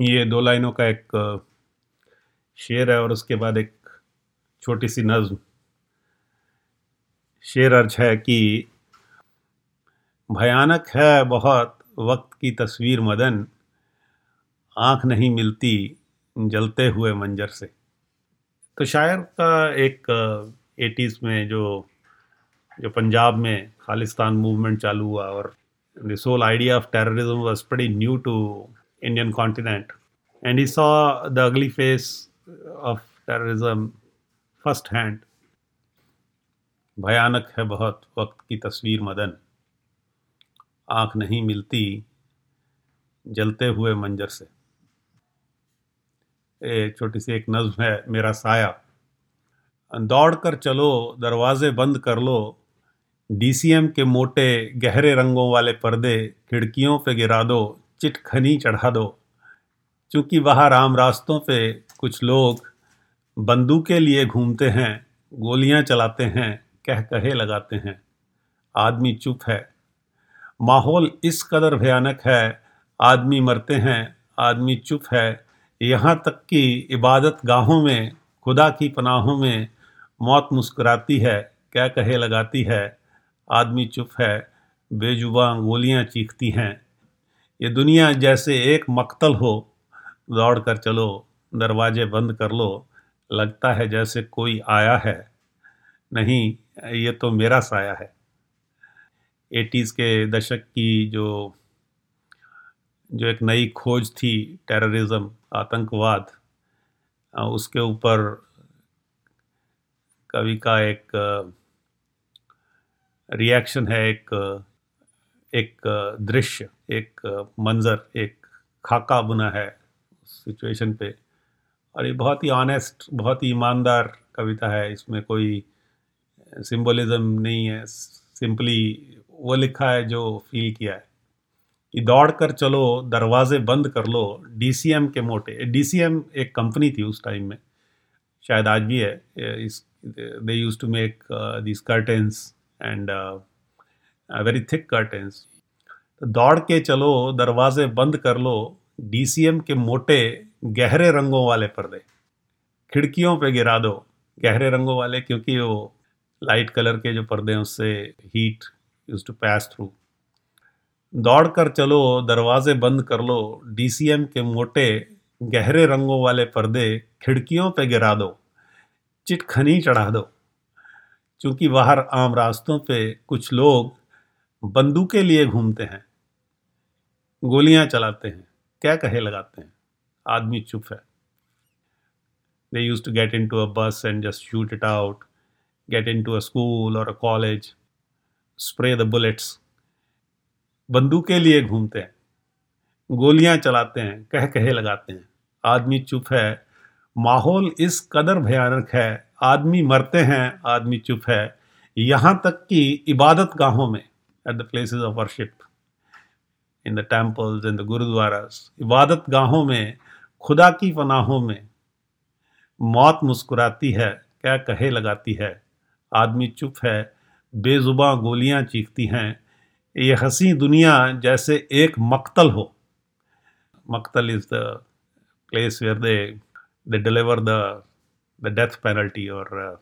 ये दो लाइनों का एक शेर है और उसके बाद एक छोटी सी नज्म। शेर अर्ज़ है कि भयानक है बहुत वक्त की तस्वीर मदन। आँख नहीं मिलती जलते हुए मंजर से। तो शायर का एक एटीज़ में जो जो पंजाब में खालिस्तान मूवमेंट चालू हुआ और this whole idea of terrorism was pretty new to continent and he saw the ugly face of terrorism first hand भयानक है बहुत वक्त की तस्वीर, मदन। आँख नहीं मिलती जलते हुए मंजर से। एक छोटी सी एक नज्म है मेरा साया। दौड़ कर चलो, दरवाजे बंद कर लो। डीसीएम के मोटे, गहरे रंगों वाले पर्दे खिड़कियों पे गिरा दो। चिटखनी चढ़ा दो। चूँकि बाहर आम रास्तों पे कुछ लोग बंदूकें लिए घूमते हैं, गोलियाँ चलाते हैं कह कहे लगाते हैं। आदमी चुप है। माहौल इस कदर भयानक है, आदमी मरते हैं, आदमी चुप है। यहाँ तक कि इबादत गाहों में, खुदा की पनाहों में मौत मुस्कुराती है क्या कहे लगाती है। आदमी चुप है बेजुबा गोलियाँ चीखती हैं। ये दुनिया जैसे एक मक्तल हो, दौड़ कर चलो, दरवाजे बंद कर लो, लगता है जैसे कोई आया है। नहीं, ये तो मेरा साया है। एटीज़ के दशक की जो जो एक नई खोज थी टेररिज्म, आतंकवाद उसके ऊपर कवि का एक रिएक्शन है, एक एक दृश्य। एक मंज़र, एक खाका बुना है सिचुएशन पे। और ये बहुत ही ऑनेस्ट बहुत ही ईमानदार कविता है। इसमें कोई सिंबलिज्म नहीं है सिंपली वो लिखा है जो फील किया है। कि दौड़ कर चलो, दरवाजे बंद कर लो डीसीएम के मोटे। डीसीएम एक कंपनी थी उस टाइम में। शायद आज भी है। इस they use to make this curtains and very thick curtains तो दौड़ के चलो, दरवाजे बंद कर लो डीसीएम के मोटे गहरे रंगों वाले पर्दे। खिड़कियों पे गिरा दो गहरे रंगों वाले, क्योंकि वो लाइट कलर के जो पर्दे हैं, उससे heat use to pass through दौड़ कर चलो, दरवाजे बंद कर लो डीसीएम के मोटे गहरे रंगों वाले पर्दे खिड़कियों पे गिरा दो, चिटखनी चढ़ा दो। क्योंकि बाहर आम रास्तों पे कुछ लोग बंदूकें लिए घूमते हैं गोलियाँ चलाते हैं, क्या कहे लगाते हैं? आदमी चुप है। They use to get into a bus and just shoot it out get into a school और कॉलेज स्प्रे द बुलेट्स बंदूकें लिए घूमते हैं, गोलियाँ चलाते हैं, कह कहे लगाते हैं। आदमी चुप है, माहौल इस कदर भयानक है, आदमी मरते हैं, आदमी चुप है। यहाँ तक कि इबादत गाहों में at the places of worship in the temples in the gurdwaras इबादत गाहों में खुदा की पनाहों में मौत मुस्कुराती है, क्या कहे लगाती है। आदमी चुप है, बेजुबा गोलियाँ चीखती हैं। ये हँसी दुनिया जैसे एक मक्तल हो। मक्तल is the place where they they deliver the the death penalty और,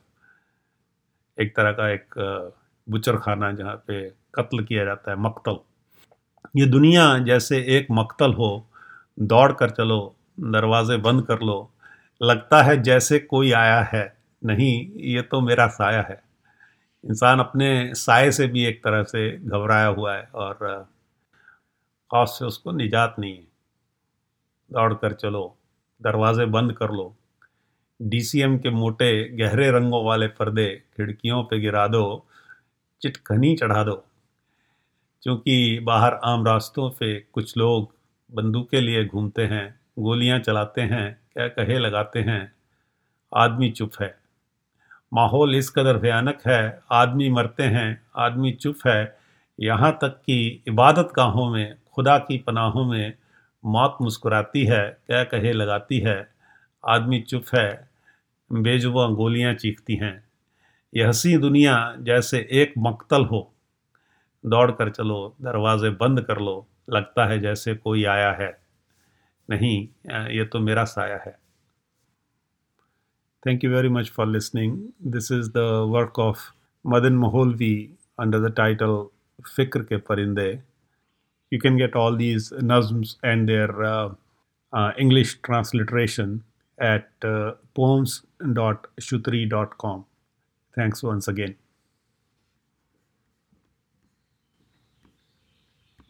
एक तरह का एक बुचर खाना जहाँ पे कत्ल किया जाता है, मक्तल। ये दुनिया जैसे एक मकतल हो, दौड़ कर चलो, दरवाजे बंद कर लो, लगता है जैसे कोई आया है। नहीं, ये तो मेरा साया है। इंसान अपने साय से भी एक तरह से घबराया हुआ है और खौफ से उसको निजात नहीं है। दौड़ कर चलो, दरवाजे बंद कर लो। डीसीएम के मोटे, गहरे रंगों वाले पर्दे खिड़कियों पे गिरा दो चिटखनी चढ़ा दो। क्योंकि बाहर आम रास्तों पे कुछ लोग बंदूकें लिए घूमते हैं, गोलियाँ चलाते हैं क्या कहे लगाते हैं। आदमी चुप है। माहौल इस कदर भयानक है, आदमी मरते हैं, आदमी चुप है। यहाँ तक कि इबादत गाहों में, खुदा की पनाहों में मौत मुस्कुराती है क्या कहे लगाती है। आदमी चुप है बेजुबा गोलियाँ चीखती हैं। यह हँसी दुनिया जैसे एक मकतल हो। दौड़ कर चलो, दरवाजे बंद कर लो, लगता है जैसे कोई आया है। नहीं, ये तो मेरा साया है। Thank you very much for listening this is the work of Madan Moholvi under the title Fikr ke Parinde you can get all these nazms and their English transliteration at poems dot shutri dot com thanks once again